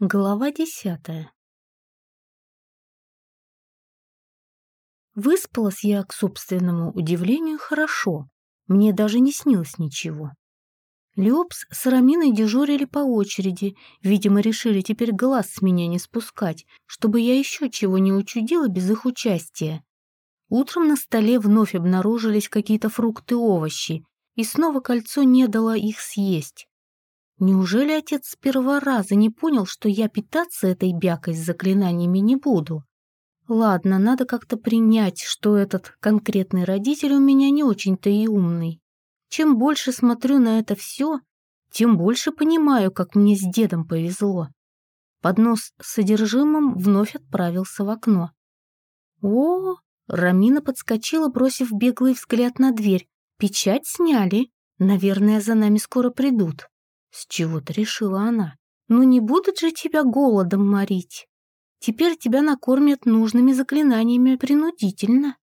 Глава десятая Выспалась я, к собственному удивлению, хорошо. Мне даже не снилось ничего. Леопс с Раминой дежурили по очереди, видимо, решили теперь глаз с меня не спускать, чтобы я еще чего не учудила без их участия. Утром на столе вновь обнаружились какие-то фрукты и овощи, и снова кольцо не дало их съесть. Неужели отец с первого раза не понял, что я питаться этой бякой с заклинаниями не буду? Ладно, надо как-то принять, что этот конкретный родитель у меня не очень-то и умный. Чем больше смотрю на это все, тем больше понимаю, как мне с дедом повезло. Поднос с содержимым вновь отправился в окно. О, Рамина подскочила, бросив беглый взгляд на дверь. Печать сняли. Наверное, за нами скоро придут. С чего-то решила она. Ну не будут же тебя голодом морить. Теперь тебя накормят нужными заклинаниями принудительно.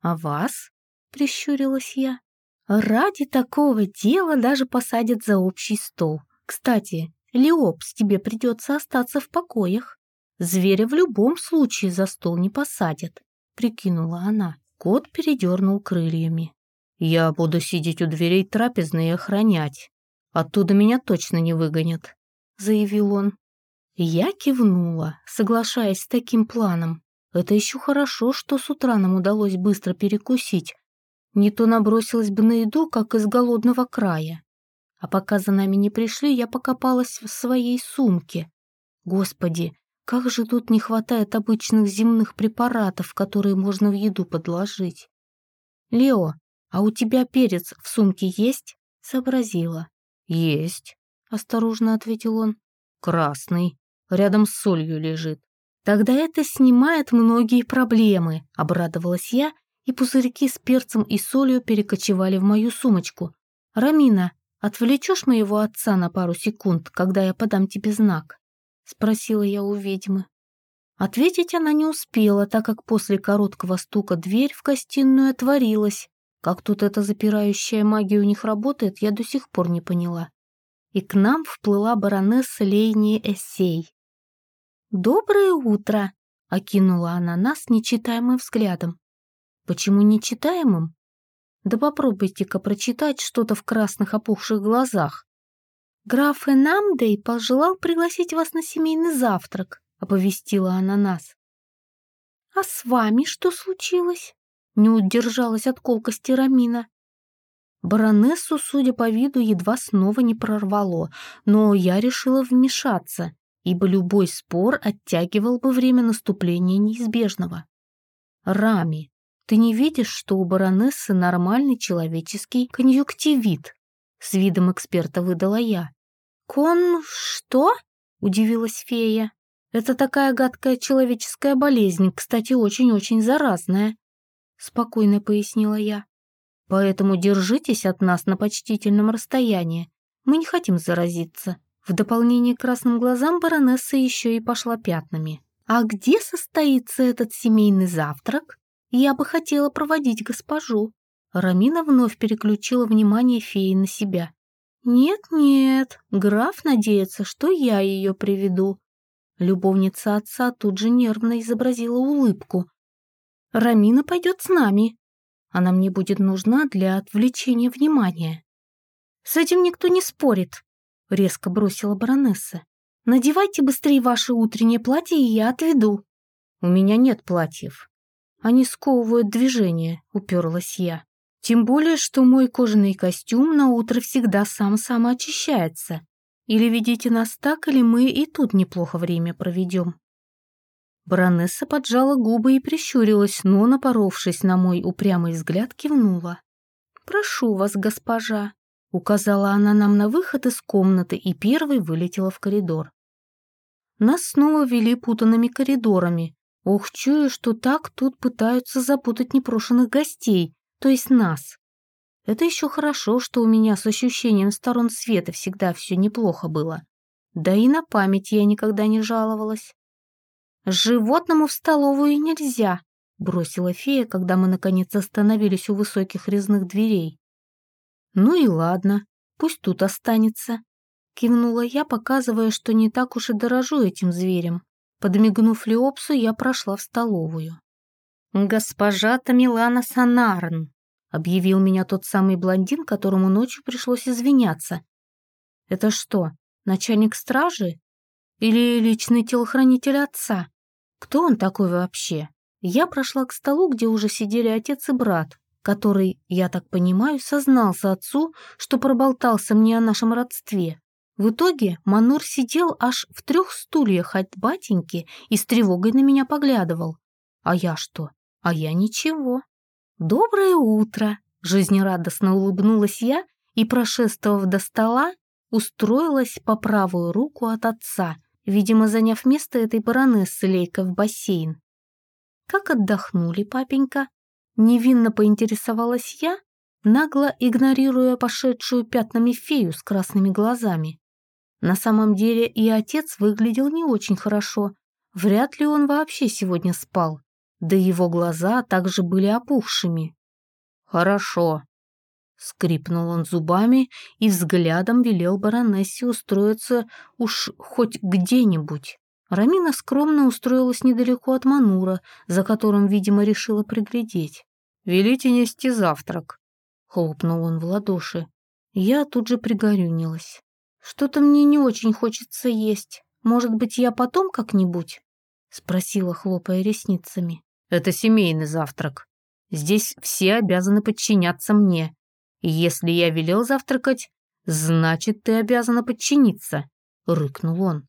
А вас? Прищурилась я. Ради такого дела даже посадят за общий стол. Кстати, Леопс, тебе придется остаться в покоях. Зверя в любом случае за стол не посадят, прикинула она. Кот передернул крыльями. Я буду сидеть у дверей трапезной и охранять. Оттуда меня точно не выгонят», — заявил он. Я кивнула, соглашаясь с таким планом. Это еще хорошо, что с утра нам удалось быстро перекусить. Не то набросилась бы на еду, как из голодного края. А пока за нами не пришли, я покопалась в своей сумке. Господи, как же тут не хватает обычных земных препаратов, которые можно в еду подложить. «Лео, а у тебя перец в сумке есть?» — сообразила. «Есть», — осторожно ответил он. «Красный, рядом с солью лежит». «Тогда это снимает многие проблемы», — обрадовалась я, и пузырьки с перцем и солью перекочевали в мою сумочку. «Рамина, отвлечешь моего отца на пару секунд, когда я подам тебе знак?» — спросила я у ведьмы. Ответить она не успела, так как после короткого стука дверь в гостиную отворилась, как тут эта запирающая магия у них работает, я до сих пор не поняла. И к нам вплыла баронесса Лейния Эссей. «Доброе утро!» — окинула она нас нечитаемым взглядом. «Почему нечитаемым?» «Да попробуйте-ка прочитать что-то в красных опухших глазах». «Граф Энамдей пожелал пригласить вас на семейный завтрак», — оповестила она нас. «А с вами что случилось?» Не удержалась от колкости Рамина. Баронессу, судя по виду, едва снова не прорвало, но я решила вмешаться, ибо любой спор оттягивал бы время наступления неизбежного. «Рами, ты не видишь, что у баронессы нормальный человеческий конъюнктивит?» С видом эксперта выдала я. «Кон... что?» — удивилась фея. «Это такая гадкая человеческая болезнь, кстати, очень-очень заразная. — спокойно пояснила я. «Поэтому держитесь от нас на почтительном расстоянии. Мы не хотим заразиться». В дополнение к красным глазам баронесса еще и пошла пятнами. «А где состоится этот семейный завтрак? Я бы хотела проводить госпожу». Рамина вновь переключила внимание феи на себя. «Нет-нет, граф надеется, что я ее приведу». Любовница отца тут же нервно изобразила улыбку, Рамина пойдет с нами. Она мне будет нужна для отвлечения внимания. С этим никто не спорит, резко бросила баронесса. Надевайте быстрее ваше утреннее платье, и я отведу. У меня нет платьев. Они сковывают движение, уперлась я. Тем более, что мой кожаный костюм на утро всегда сам самоочищается. Или ведите нас так, или мы и тут неплохо время проведем. Баронесса поджала губы и прищурилась, но, напоровшись на мой упрямый взгляд, кивнула. «Прошу вас, госпожа», — указала она нам на выход из комнаты и первой вылетела в коридор. Нас снова вели путанными коридорами. Ох, чую, что так тут пытаются запутать непрошенных гостей, то есть нас. Это еще хорошо, что у меня с ощущением сторон света всегда все неплохо было. Да и на память я никогда не жаловалась. «Животному в столовую нельзя», — бросила фея, когда мы наконец остановились у высоких резных дверей. «Ну и ладно, пусть тут останется». кивнула я, показывая, что не так уж и дорожу этим зверем. Подмигнув Леопсу, я прошла в столовую. «Госпожа Тамилана Санарн», — объявил меня тот самый блондин, которому ночью пришлось извиняться. «Это что, начальник стражи? Или личный телохранитель отца? Кто он такой вообще?» Я прошла к столу, где уже сидели отец и брат, который, я так понимаю, сознался отцу, что проболтался мне о нашем родстве. В итоге Манур сидел аж в трех стульях от батеньки и с тревогой на меня поглядывал. А я что? А я ничего. «Доброе утро!» — жизнерадостно улыбнулась я и, прошествовав до стола, устроилась по правую руку от отца, видимо, заняв место этой баронессы Лейка в бассейн. «Как отдохнули, папенька?» Невинно поинтересовалась я, нагло игнорируя пошедшую пятнами фею с красными глазами. На самом деле и отец выглядел не очень хорошо. Вряд ли он вообще сегодня спал. Да его глаза также были опухшими. «Хорошо», — скрипнул он зубами и взглядом велел баронессе устроиться уж хоть где-нибудь. Рамина скромно устроилась недалеко от Манура, за которым, видимо, решила приглядеть. «Велите нести завтрак», — хлопнул он в ладоши. Я тут же пригорюнилась. «Что-то мне не очень хочется есть. Может быть, я потом как-нибудь?» — спросила, хлопая ресницами. «Это семейный завтрак. Здесь все обязаны подчиняться мне. Если я велел завтракать, значит, ты обязана подчиниться», — рыкнул он.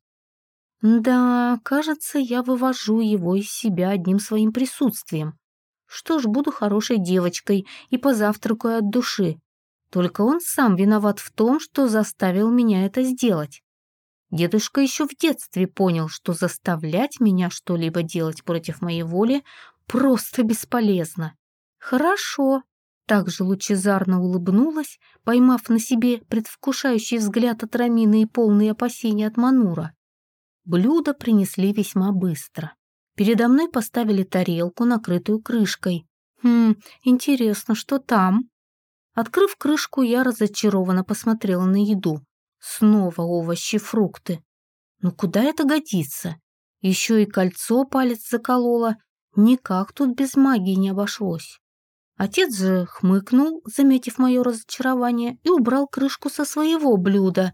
«Да, кажется, я вывожу его из себя одним своим присутствием. Что ж, буду хорошей девочкой и позавтракаю от души. Только он сам виноват в том, что заставил меня это сделать. Дедушка еще в детстве понял, что заставлять меня что-либо делать против моей воли просто бесполезно. Хорошо. Также лучезарно улыбнулась, поймав на себе предвкушающий взгляд от Рамины и полные опасения от Манура. Блюда принесли весьма быстро. Передо мной поставили тарелку, накрытую крышкой. Хм, интересно, что там? Открыв крышку, я разочарованно посмотрела на еду. Снова овощи, фрукты. Ну куда это годится? Еще и кольцо палец заколола. Никак тут без магии не обошлось. Отец же хмыкнул, заметив мое разочарование, и убрал крышку со своего блюда,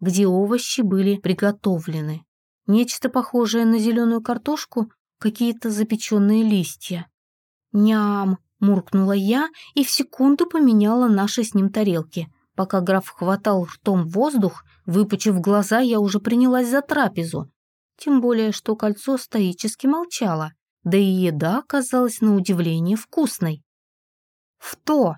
где овощи были приготовлены. Нечто похожее на зеленую картошку, какие-то запеченные листья. Ням! Муркнула я и в секунду поменяла наши с ним тарелки. Пока граф хватал ртом воздух, выпучив глаза, я уже принялась за трапезу. Тем более, что кольцо стоически молчало, да и еда оказалась на удивление вкусной. «В то!»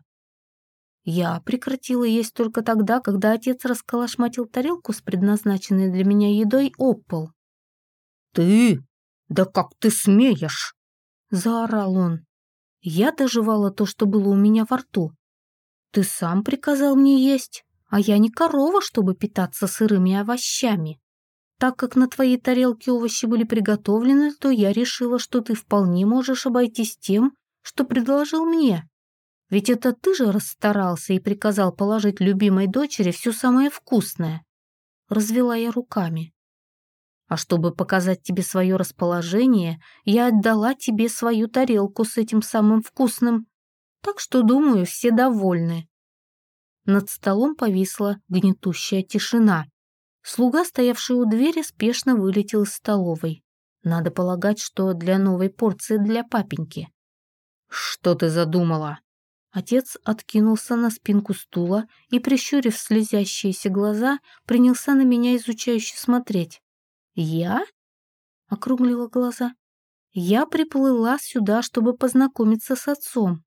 Я прекратила есть только тогда, когда отец расколошматил тарелку с предназначенной для меня едой об пол. «Ты? Да как ты смеешь?» — заорал он. Я доживала то, что было у меня во рту. Ты сам приказал мне есть, а я не корова, чтобы питаться сырыми овощами. Так как на твоей тарелке овощи были приготовлены, то я решила, что ты вполне можешь обойтись тем, что предложил мне. Ведь это ты же расстарался и приказал положить любимой дочери все самое вкусное. Развела я руками. А чтобы показать тебе свое расположение, я отдала тебе свою тарелку с этим самым вкусным. Так что, думаю, все довольны. Над столом повисла гнетущая тишина. Слуга, стоявший у двери, спешно вылетел из столовой. Надо полагать, что для новой порции для папеньки. «Что ты задумала?» Отец откинулся на спинку стула и, прищурив слезящиеся глаза, принялся на меня изучающе смотреть. «Я?» — округлила глаза. «Я приплыла сюда, чтобы познакомиться с отцом,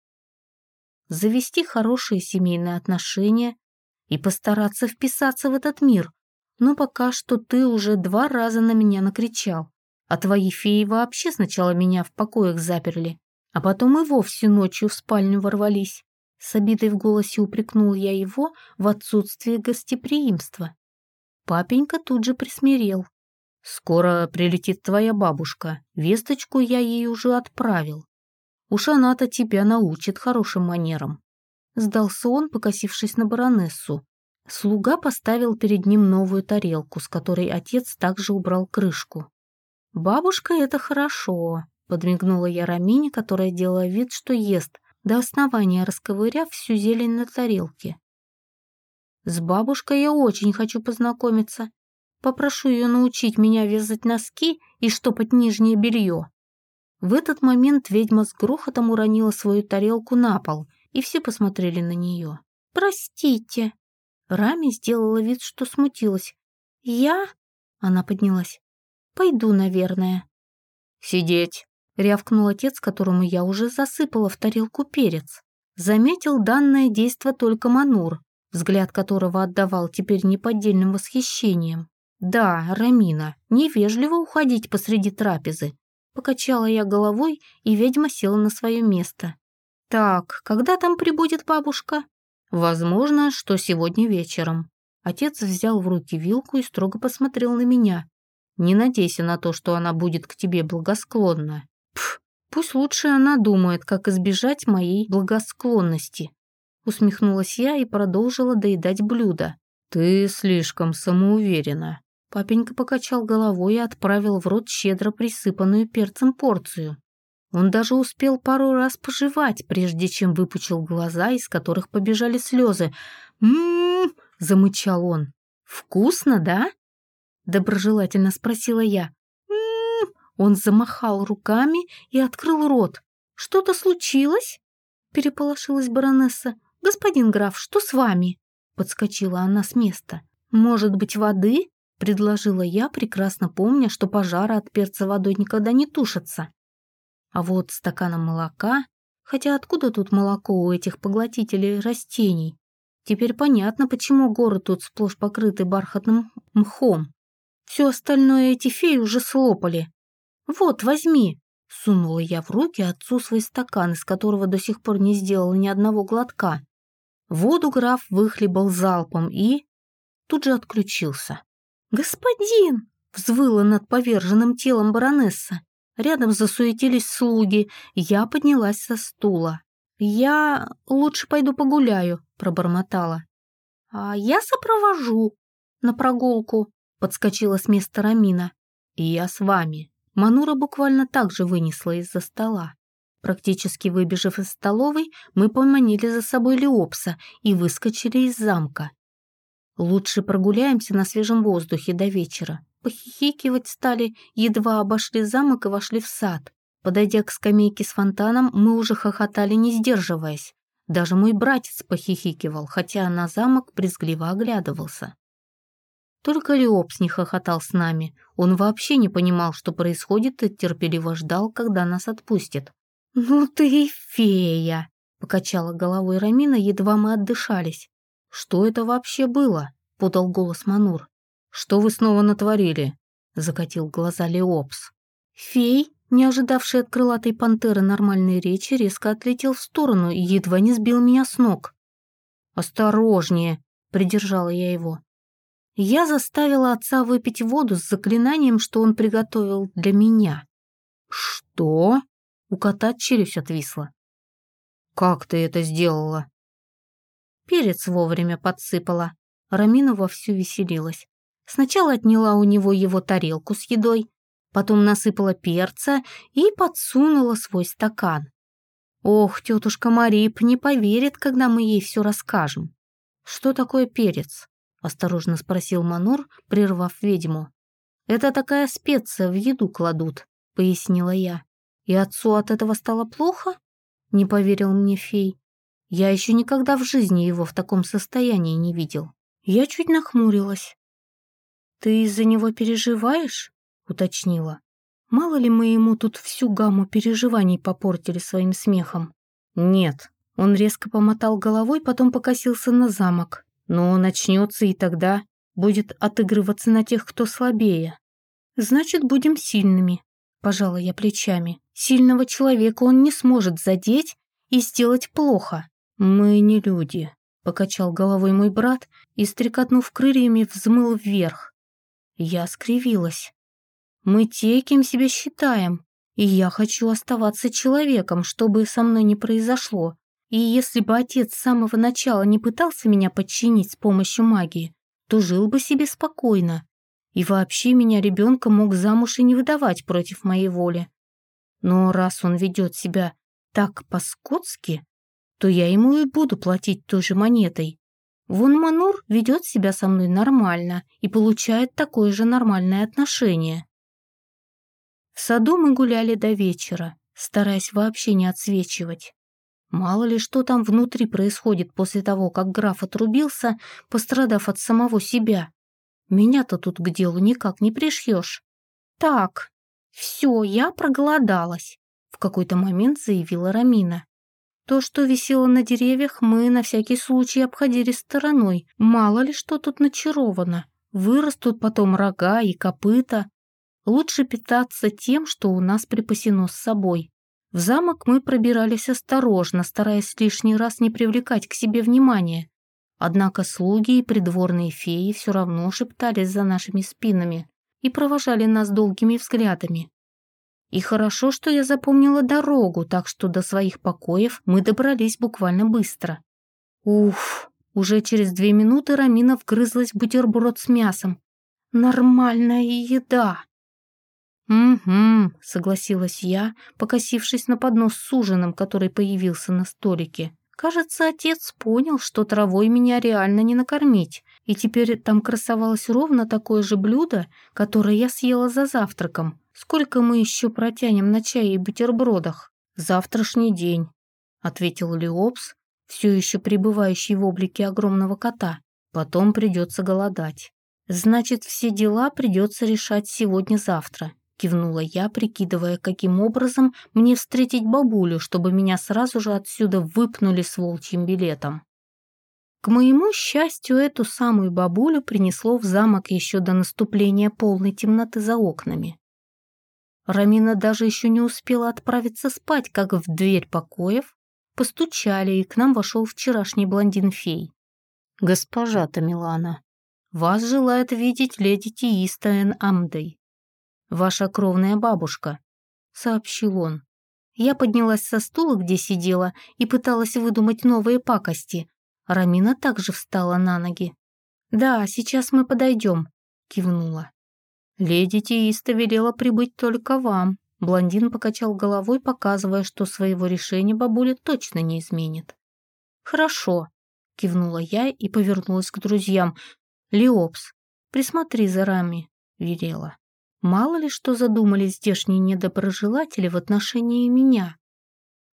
завести хорошие семейные отношения и постараться вписаться в этот мир. Но пока что ты уже два раза на меня накричал, а твои феи вообще сначала меня в покоях заперли, а потом и вовсе ночью в спальню ворвались». С обидой в голосе упрекнул я его в отсутствии гостеприимства. Папенька тут же присмирел, «Скоро прилетит твоя бабушка. Весточку я ей уже отправил. Уж она-то тебя научит хорошим манерам». Сдался он, покосившись на баронессу. Слуга поставил перед ним новую тарелку, с которой отец также убрал крышку. «Бабушка — это хорошо», — подмигнула я Рамине, которая делала вид, что ест, до основания расковыряв всю зелень на тарелке. «С бабушкой я очень хочу познакомиться. Попрошу ее научить меня вязать носки и штопать нижнее белье». В этот момент ведьма с грохотом уронила свою тарелку на пол, и все посмотрели на нее. «Простите», Рами сделала вид, что смутилась. «Я?» — она поднялась. «Пойду, наверное». «Сидеть!» — рявкнул отец, которому я уже засыпала в тарелку перец. Заметил данное действо только Манур, взгляд которого отдавал теперь неподдельным восхищением. «Да, Рамина, невежливо уходить посреди трапезы». Покачала я головой, и ведьма села на свое место. «Так, когда там прибудет бабушка?» Возможно, что сегодня вечером. Отец взял в руки вилку и строго посмотрел на меня. Не надейся на то, что она будет к тебе благосклонна. Пф, пусть лучше она думает, как избежать моей благосклонности. Усмехнулась я и продолжила доедать блюдо. Ты слишком самоуверена. Папенька покачал головой и отправил в рот щедро присыпанную перцем порцию. Он даже успел пару раз пожевать, прежде чем выпучил глаза, из которых побежали слезы. «М-м-м!» замычал он. «Вкусно, да?» — доброжелательно спросила я. Он замахал руками и открыл рот. «Что-то случилось?» — переполошилась баронесса. «Господин граф, что с вами?» — подскочила она с места. «Может быть, воды?» — предложила я, прекрасно помня, что пожара от перца водой никогда не тушатся. А вот стаканом молока... Хотя откуда тут молоко у этих поглотителей растений? Теперь понятно, почему горы тут сплошь покрыты бархатным мхом. Все остальное эти феи уже слопали. Вот, возьми. Сунула я в руки отцу свой стакан, из которого до сих пор не сделала ни одного глотка. Воду граф выхлебал залпом и... Тут же отключился. «Господин!» — взвыла над поверженным телом баронесса. Рядом засуетились слуги, я поднялась со стула. «Я лучше пойду погуляю», — пробормотала. «А я сопровожу на прогулку», — подскочила с места Рамина. «И я с вами». Манура буквально так же вынесла из-за стола. Практически выбежав из столовой, мы поманили за собой Леопса и выскочили из замка. Лучше прогуляемся на свежем воздухе до вечера. Похихикивать стали, едва обошли замок и вошли в сад. Подойдя к скамейке с фонтаном, мы уже хохотали, не сдерживаясь. Даже мой братец похихикивал, хотя на замок брезгливо оглядывался. Только Леопс не хохотал с нами. Он вообще не понимал, что происходит, и терпеливо ждал, когда нас отпустят. «Ну ты фея!» — покачала головой Рамина, едва мы отдышались. «Что это вообще было?» — подал голос Манур. «Что вы снова натворили?» — закатил глаза Леопс. Фей, не ожидавший от крылатой пантеры нормальной речи, резко отлетел в сторону и едва не сбил меня с ног. «Осторожнее!» — придержала я его. Я заставила отца выпить воду с заклинанием, что он приготовил для меня. «Что?» — у кота челюсть отвисла. «Как ты это сделала?» Перец вовремя подсыпала. Рамина вовсю веселилась. Сначала отняла у него его тарелку с едой, потом насыпала перца и подсунула свой стакан. Ох, тетушка Марип не поверит, когда мы ей все расскажем. Что такое перец? Осторожно спросил Манур, прервав ведьму. Это такая специя в еду кладут, пояснила я. И отцу от этого стало плохо? Не поверил мне фей. Я еще никогда в жизни его в таком состоянии не видел. Я чуть нахмурилась. «Ты из-за него переживаешь?» — уточнила. «Мало ли мы ему тут всю гамму переживаний попортили своим смехом?» «Нет». Он резко помотал головой, потом покосился на замок. «Но начнется и тогда будет отыгрываться на тех, кто слабее». «Значит, будем сильными», — пожала я плечами. «Сильного человека он не сможет задеть и сделать плохо. Мы не люди», — покачал головой мой брат и, стрекотнув крыльями, взмыл вверх. Я скривилась. Мы те, кем себя считаем, и я хочу оставаться человеком, что бы со мной ни произошло. И если бы отец с самого начала не пытался меня подчинить с помощью магии, то жил бы себе спокойно. И вообще меня ребенка мог замуж и не выдавать против моей воли. Но раз он ведет себя так по-скотски, то я ему и буду платить той же монетой. Вон Манур ведет себя со мной нормально и получает такое же нормальное отношение. В саду мы гуляли до вечера, стараясь вообще не отсвечивать. Мало ли что там внутри происходит после того, как граф отрубился, пострадав от самого себя. Меня-то тут к делу никак не пришьешь. Так, все, я проголодалась, в какой-то момент заявила Рамина. То, что висело на деревьях, мы на всякий случай обходили стороной. Мало ли что тут начаровано. Вырастут потом рога и копыта. Лучше питаться тем, что у нас припасено с собой. В замок мы пробирались осторожно, стараясь лишний раз не привлекать к себе внимания. Однако слуги и придворные феи все равно шептались за нашими спинами и провожали нас долгими взглядами. И хорошо, что я запомнила дорогу, так что до своих покоев мы добрались буквально быстро. Уф, уже через две минуты Рамина вгрызлась в бутерброд с мясом. Нормальная еда. «Угу», — согласилась я, покосившись на поднос с ужином, который появился на столике. Кажется, отец понял, что травой меня реально не накормить, и теперь там красовалось ровно такое же блюдо, которое я съела за завтраком. Сколько мы еще протянем на чае и бутербродах? Завтрашний день, ответил Леопс, все еще пребывающий в облике огромного кота. Потом придется голодать. Значит, все дела придется решать сегодня-завтра кивнула я, прикидывая, каким образом мне встретить бабулю, чтобы меня сразу же отсюда выпнули с волчьим билетом. К моему счастью, эту самую бабулю принесло в замок еще до наступления полной темноты за окнами. Рамина даже еще не успела отправиться спать, как в дверь покоев постучали, и к нам вошел вчерашний блондин-фей. «Госпожа Тамилана, вас желает видеть леди Тииста Эн Амдей ваша кровная бабушка», — сообщил он. Я поднялась со стула, где сидела, и пыталась выдумать новые пакости. Рамина также встала на ноги. «Да, сейчас мы подойдем», — кивнула. «Леди Тииста велела прибыть только вам». Блондин покачал головой, показывая, что своего решения бабуля точно не изменит. «Хорошо», — кивнула я и повернулась к друзьям. «Леопс, присмотри за Рами», — велела. Мало ли что задумали здешние недоброжелатели в отношении меня.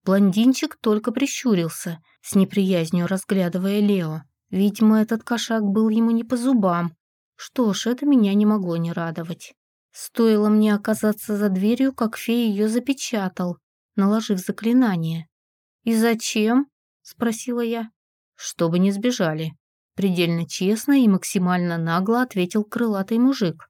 Блондинчик только прищурился, с неприязнью разглядывая Лео. Видимо, этот кошак был ему не по зубам. Что ж, это меня не могло не радовать. Стоило мне оказаться за дверью, как фея ее запечатал, наложив заклинание. «И зачем?» — спросила я. «Чтобы не сбежали», — предельно честно и максимально нагло ответил крылатый мужик.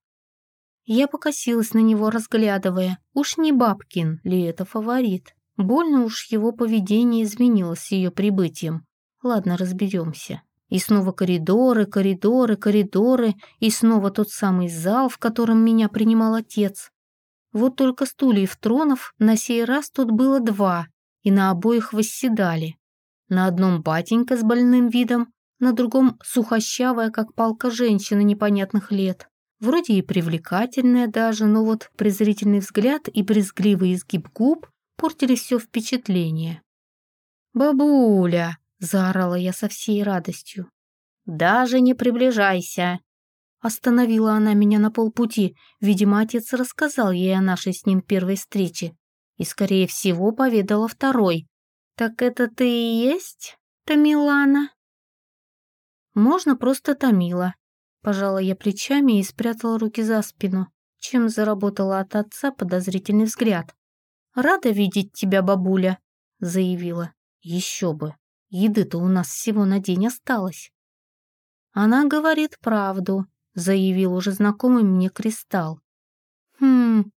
Я покосилась на него, разглядывая. Уж не Бабкин ли это фаворит? Больно уж его поведение изменилось с ее прибытием. Ладно, разберемся. И снова коридоры, коридоры, коридоры, и снова тот самый зал, в котором меня принимал отец. Вот только стульев тронов на сей раз тут было два, и на обоих восседали. На одном батенька с больным видом, на другом сухощавая, как палка женщина непонятных лет. Вроде и привлекательная даже, но вот презрительный взгляд и брезгливый изгиб губ портили все впечатление. «Бабуля!» — заорала я со всей радостью. «Даже не приближайся!» Остановила она меня на полпути. Видимо, отец рассказал ей о нашей с ним первой встрече. И, скорее всего, поведала второй. «Так это ты и есть, Тамилана?» «Можно просто Тамила», Пожала я плечами и спрятала руки за спину, чем заработала от отца подозрительный взгляд. «Рада видеть тебя, бабуля», — заявила. «Еще бы, еды-то у нас всего на день осталось». «Она говорит правду», — заявил уже знакомый мне кристалл. «Хм...»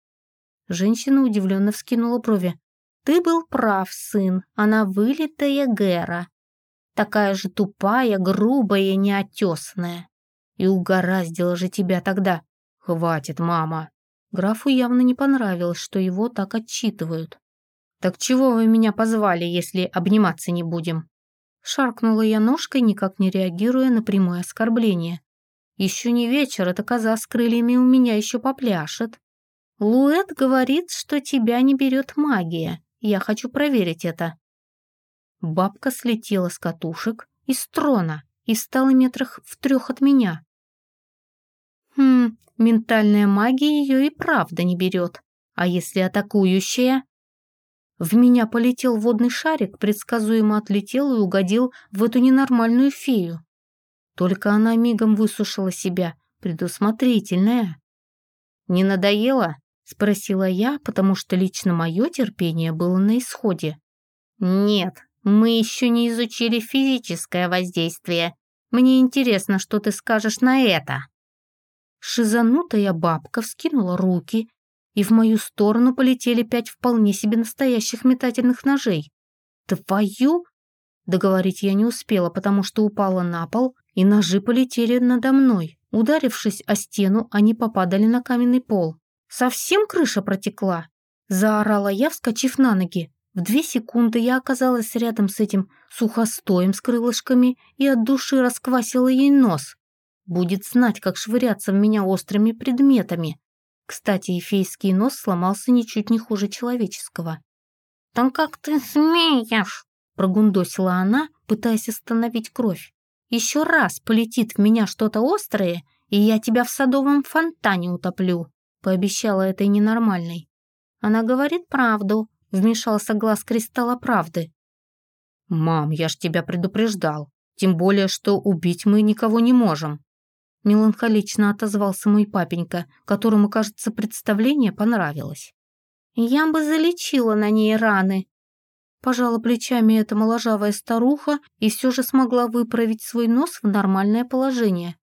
Женщина удивленно вскинула брови. «Ты был прав, сын, она вылитая Гера. Такая же тупая, грубая неотесная. И угораздило же тебя тогда. Хватит, мама. Графу явно не понравилось, что его так отчитывают. «Так чего вы меня позвали, если обниматься не будем?» Шаркнула я ножкой, никак не реагируя на прямое оскорбление. «Еще не вечер, эта коза с крыльями у меня еще попляшет. Луэт говорит, что тебя не берет магия. Я хочу проверить это». Бабка слетела с катушек из трона и стала метрах в трех от меня. Хм, ментальная магия ее и правда не берет. А если атакующая? В меня полетел водный шарик, предсказуемо отлетел и угодил в эту ненормальную фею. Только она мигом высушила себя, предусмотрительная. «Не надоело?» — спросила я, потому что лично мое терпение было на исходе. «Нет, мы еще не изучили физическое воздействие. Мне интересно, что ты скажешь на это». Шизанутая бабка вскинула руки, и в мою сторону полетели пять вполне себе настоящих метательных ножей. «Твою?» Договорить я не успела, потому что упала на пол, и ножи полетели надо мной. Ударившись о стену, они попадали на каменный пол. «Совсем крыша протекла?» Заорала я, вскочив на ноги. В две секунды я оказалась рядом с этим сухостоем с крылышками и от души расквасила ей нос. Будет знать, как швыряться в меня острыми предметами. Кстати, эфейский нос сломался ничуть не хуже человеческого. «Там как ты смеешь?» — прогундосила она, пытаясь остановить кровь. «Еще раз полетит в меня что-то острое, и я тебя в садовом фонтане утоплю», — пообещала этой ненормальной. «Она говорит правду», — вмешался глаз кристалла правды. «Мам, я ж тебя предупреждал. Тем более, что убить мы никого не можем», Меланхолично отозвался мой папенька, которому, кажется, представление понравилось. «Я бы залечила на ней раны». Пожала плечами эта моложавая старуха и все же смогла выправить свой нос в нормальное положение.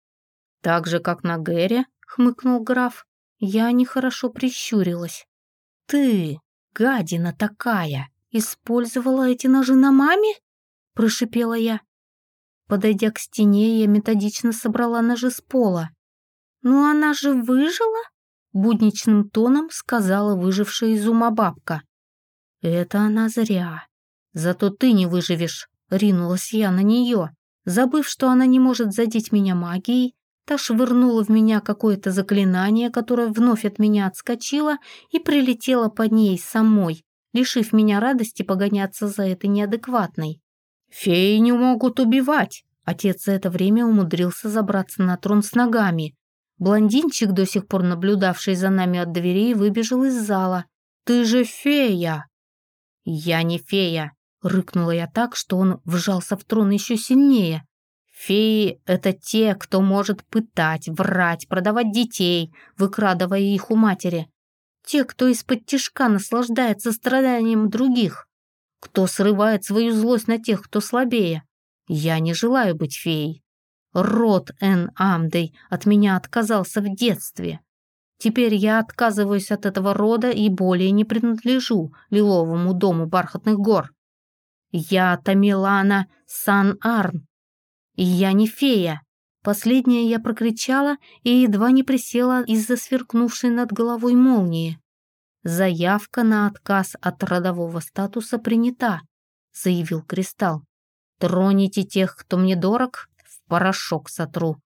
«Так же, как на Гэре», — хмыкнул граф. Я нехорошо прищурилась. «Ты, гадина такая, использовала эти ножи на маме?» — прошипела я. Подойдя к стене, я методично собрала ножи с пола. «Ну она же выжила?» — будничным тоном сказала выжившая из ума бабка. «Это она зря. Зато ты не выживешь», — ринулась я на нее. Забыв, что она не может задеть меня магией, та швырнула в меня какое-то заклинание, которое вновь от меня отскочило и прилетело под ней самой, лишив меня радости погоняться за этой неадекватной. «Феи не могут убивать!» Отец за это время умудрился забраться на трон с ногами. Блондинчик, до сих пор наблюдавший за нами от дверей, выбежал из зала. «Ты же фея!» «Я не фея!» — рыкнула я так, что он вжался в трон еще сильнее. «Феи — это те, кто может пытать, врать, продавать детей, выкрадывая их у матери. Те, кто из-под тишка наслаждается страданием других кто срывает свою злость на тех, кто слабее. Я не желаю быть феей. Род Эн Амдей от меня отказался в детстве. Теперь я отказываюсь от этого рода и более не принадлежу лиловому дому бархатных гор. Я Тамилана Сан-Арн. И я не фея. Последнее я прокричала и едва не присела из-за сверкнувшей над головой молнии. «Заявка на отказ от родового статуса принята», — заявил Кристалл. «Троните тех, кто мне дорог, в порошок сотру».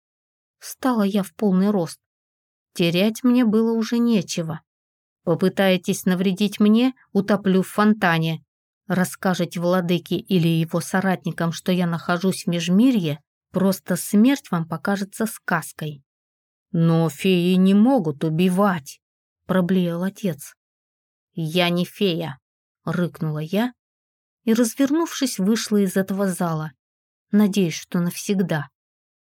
Встала я в полный рост. Терять мне было уже нечего. Попытаетесь навредить мне, утоплю в фонтане. Расскажете владыке или его соратникам, что я нахожусь в Межмирье, просто смерть вам покажется сказкой. Но феи не могут убивать, проблеял отец. «Я не фея!» — рыкнула я и, развернувшись, вышла из этого зала. Надеюсь, что навсегда.